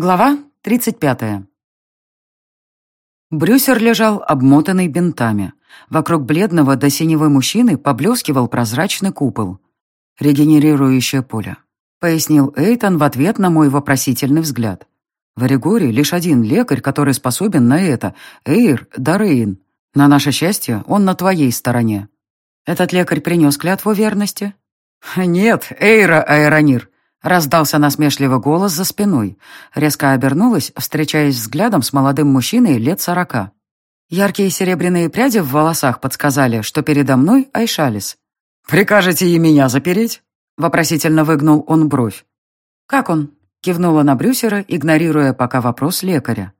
Глава 35. Брюсер лежал обмотанный бинтами. Вокруг бледного до синевой мужчины поблескивал прозрачный купол. «Регенерирующее поле», — пояснил Эйтон в ответ на мой вопросительный взгляд. «В Орегоре лишь один лекарь, который способен на это — Эйр Дарейн. На наше счастье, он на твоей стороне». «Этот лекарь принес клятву верности?» «Нет, Эйра Аэронир», Раздался насмешливый голос за спиной. Резко обернулась, встречаясь взглядом с молодым мужчиной лет сорока. Яркие серебряные пряди в волосах подсказали, что передо мной Айшалис. «Прикажете и меня запереть?» Вопросительно выгнул он бровь. «Как он?» — кивнула на Брюсера, игнорируя пока вопрос лекаря.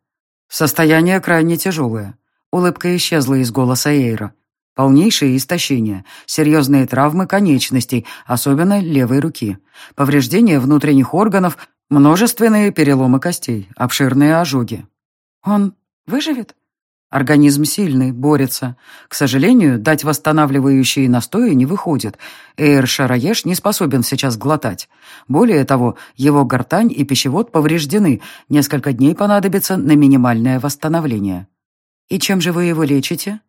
«Состояние крайне тяжелое». Улыбка исчезла из голоса Эйра. Полнейшее истощение, серьезные травмы конечностей, особенно левой руки, повреждения внутренних органов, множественные переломы костей, обширные ожоги. Он выживет? Организм сильный, борется. К сожалению, дать восстанавливающие настои не выходит. Эйр Шараеш не способен сейчас глотать. Более того, его гортань и пищевод повреждены. Несколько дней понадобится на минимальное восстановление. «И чем же вы его лечите?»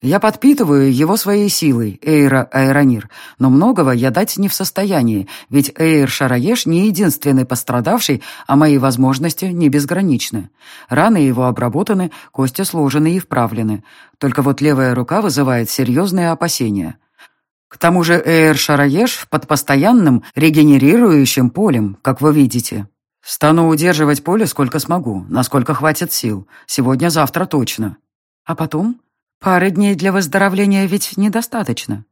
Я подпитываю его своей силой, Эйра Аэронир, но многого я дать не в состоянии, ведь Эйр Шараеш не единственный пострадавший, а мои возможности не безграничны. Раны его обработаны, кости сложены и вправлены. Только вот левая рука вызывает серьезные опасения. К тому же Эйр Шараеш под постоянным регенерирующим полем, как вы видите. Стану удерживать поле сколько смогу, насколько хватит сил. Сегодня-завтра точно. А потом... Пары дней для выздоровления ведь недостаточно.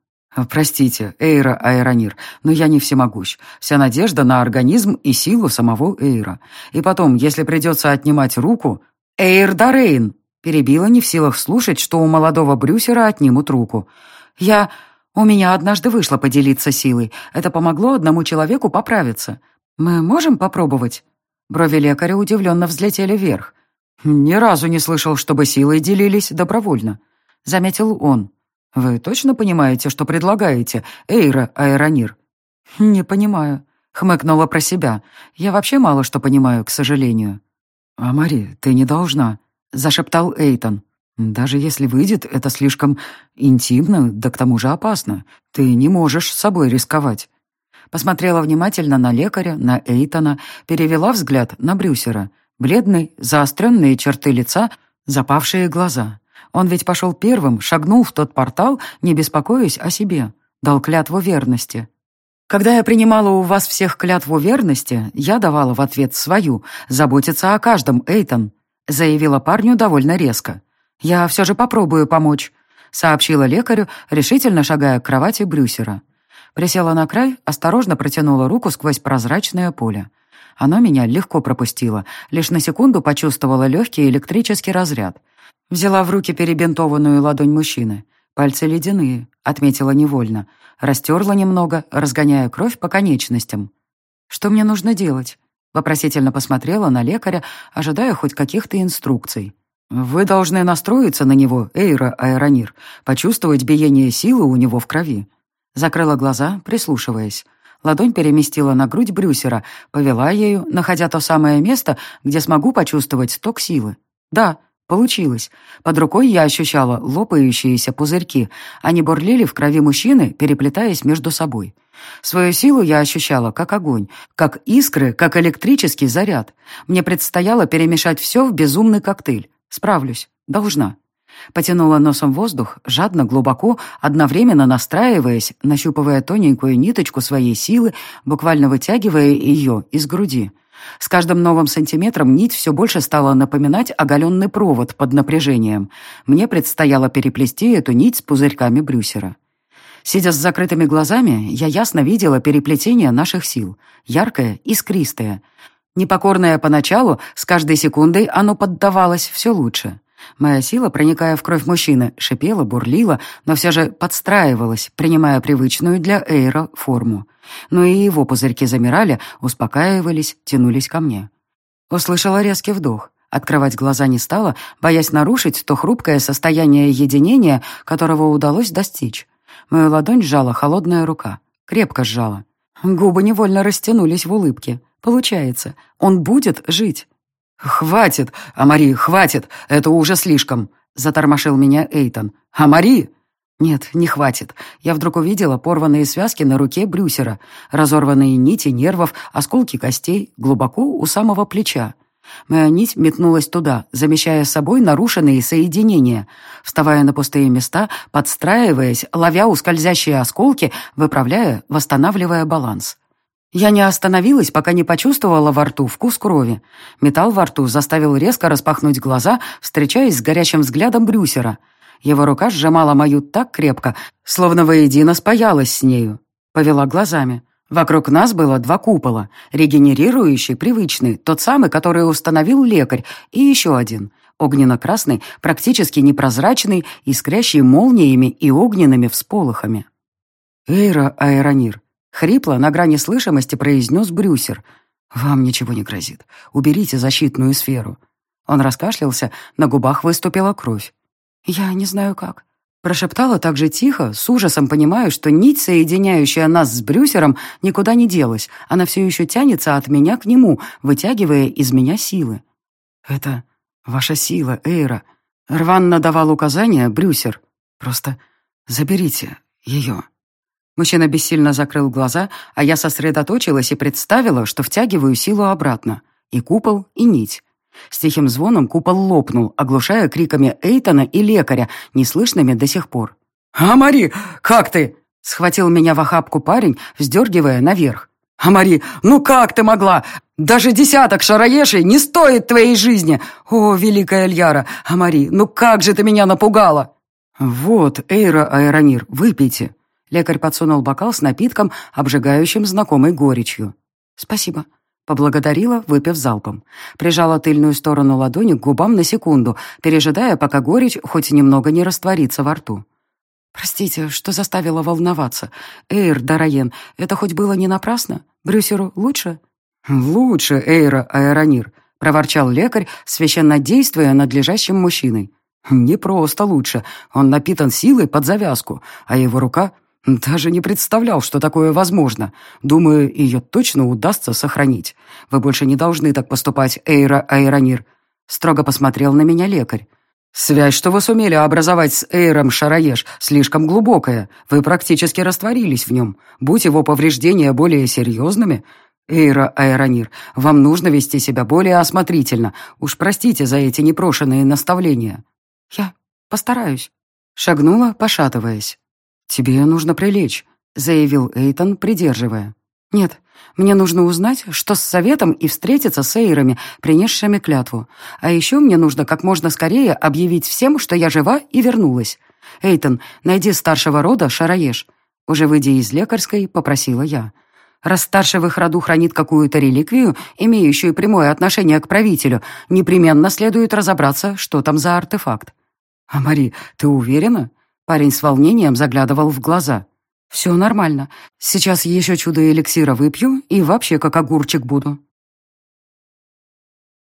Простите, Эйра Аэронир, но я не всемогущ. Вся надежда на организм и силу самого Эйра. И потом, если придется отнимать руку... Эйр Дарейн! Перебила не в силах слушать, что у молодого Брюсера отнимут руку. Я... У меня однажды вышло поделиться силой. Это помогло одному человеку поправиться. Мы можем попробовать?» Брови лекаря удивленно взлетели вверх. «Ни разу не слышал, чтобы силой делились добровольно заметил он. «Вы точно понимаете, что предлагаете, Эйра Аэронир?» «Не понимаю», — хмыкнула про себя. «Я вообще мало что понимаю, к сожалению». «А, Мари, ты не должна», — зашептал Эйтон. «Даже если выйдет, это слишком интимно, да к тому же опасно. Ты не можешь с собой рисковать». Посмотрела внимательно на лекаря, на Эйтона, перевела взгляд на Брюсера. Бледный, заостренные черты лица, запавшие глаза. Он ведь пошел первым, шагнул в тот портал, не беспокоясь о себе. Дал клятву верности. Когда я принимала у вас всех клятву верности, я давала в ответ свою, заботиться о каждом, Эйтон, заявила парню довольно резко. Я все же попробую помочь, сообщила лекарю, решительно шагая к кровати Брюсера. Присела на край, осторожно протянула руку сквозь прозрачное поле. Оно меня легко пропустило, лишь на секунду почувствовала легкий электрический разряд. Взяла в руки перебинтованную ладонь мужчины. Пальцы ледяные, отметила невольно. Растерла немного, разгоняя кровь по конечностям. «Что мне нужно делать?» Вопросительно посмотрела на лекаря, ожидая хоть каких-то инструкций. «Вы должны настроиться на него, Эйра Аэронир, почувствовать биение силы у него в крови». Закрыла глаза, прислушиваясь. Ладонь переместила на грудь Брюсера, повела ею, находя то самое место, где смогу почувствовать ток силы. Да, Получилось. Под рукой я ощущала лопающиеся пузырьки. Они бурлили в крови мужчины, переплетаясь между собой. Свою силу я ощущала как огонь, как искры, как электрический заряд. Мне предстояло перемешать все в безумный коктейль. Справлюсь. Должна. Потянула носом воздух, жадно, глубоко, одновременно настраиваясь, нащупывая тоненькую ниточку своей силы, буквально вытягивая ее из груди. С каждым новым сантиметром нить все больше стала напоминать оголенный провод под напряжением. Мне предстояло переплести эту нить с пузырьками Брюсера. Сидя с закрытыми глазами, я ясно видела переплетение наших сил. Яркое, искристое. Непокорное поначалу, с каждой секундой оно поддавалось все лучше. Моя сила, проникая в кровь мужчины, шипела, бурлила, но все же подстраивалась, принимая привычную для Эйра форму. Но и его пузырьки замирали, успокаивались, тянулись ко мне. Услышала резкий вдох. Открывать глаза не стала, боясь нарушить то хрупкое состояние единения, которого удалось достичь. Мою ладонь сжала холодная рука. Крепко сжала. Губы невольно растянулись в улыбке. Получается, он будет жить. «Хватит, Амари, хватит, это уже слишком», — затормошил меня Эйтон. «Амари!» Нет, не хватит. Я вдруг увидела порванные связки на руке Брюсера, разорванные нити нервов, осколки костей, глубоко у самого плеча. Моя нить метнулась туда, замещая собой нарушенные соединения, вставая на пустые места, подстраиваясь, ловя ускользящие осколки, выправляя, восстанавливая баланс. Я не остановилась, пока не почувствовала во рту вкус крови. Металл во рту заставил резко распахнуть глаза, встречаясь с горящим взглядом Брюсера. Его рука сжимала мою так крепко, словно воедино спаялась с нею. Повела глазами. Вокруг нас было два купола, регенерирующий, привычный, тот самый, который установил лекарь, и еще один, огненно-красный, практически непрозрачный, искрящий молниями и огненными всполохами. «Эйра Аэронир», — хрипло, на грани слышимости произнес Брюсер. «Вам ничего не грозит. Уберите защитную сферу». Он раскашлялся, на губах выступила кровь. «Я не знаю как», Прошептала так же тихо, с ужасом понимаю, что нить, соединяющая нас с Брюсером, никуда не делась. Она все еще тянется от меня к нему, вытягивая из меня силы. «Это ваша сила, Эйра». Рванно давал указания Брюсер. «Просто заберите ее». Мужчина бессильно закрыл глаза, а я сосредоточилась и представила, что втягиваю силу обратно. И купол, и нить. С тихим звоном купол лопнул, оглушая криками Эйтона и лекаря, неслышными до сих пор. «А, Мари, как ты?» — схватил меня в охапку парень, вздергивая наверх. «А, Мари, ну как ты могла? Даже десяток шароешей не стоит твоей жизни! О, великая Эльяра! А, Мари, ну как же ты меня напугала!» «Вот, Эйра Аэронир, выпейте». Лекарь подсунул бокал с напитком, обжигающим знакомой горечью. «Спасибо», Поблагодарила, выпив залпом. Прижала тыльную сторону ладони к губам на секунду, пережидая, пока горечь хоть немного не растворится во рту. «Простите, что заставила волноваться. Эйр, Дараен, это хоть было не напрасно? Брюсеру лучше?» «Лучше, Эйра Аэронир», — проворчал лекарь, священно действуя над лежащим мужчиной. «Не просто лучше. Он напитан силой под завязку, а его рука даже не представлял, что такое возможно. Думаю, ее точно удастся сохранить. Вы больше не должны так поступать, Эйра Айронир. Строго посмотрел на меня лекарь. Связь, что вы сумели образовать с Эйром Шараеш, слишком глубокая. Вы практически растворились в нем. Будь его повреждения более серьезными... Эйра Айронир, вам нужно вести себя более осмотрительно. Уж простите за эти непрошенные наставления. Я постараюсь. Шагнула, пошатываясь. «Тебе нужно прилечь», — заявил Эйтон, придерживая. «Нет, мне нужно узнать, что с советом и встретиться с Эйрами, принесшими клятву. А еще мне нужно как можно скорее объявить всем, что я жива и вернулась. Эйтон, найди старшего рода Шараеш». Уже выйдя из лекарской, попросила я. Раз старший в их роду хранит какую-то реликвию, имеющую прямое отношение к правителю, непременно следует разобраться, что там за артефакт. «А, Мари, ты уверена?» Парень с волнением заглядывал в глаза. «Все нормально. Сейчас еще чудо эликсира выпью и вообще как огурчик буду».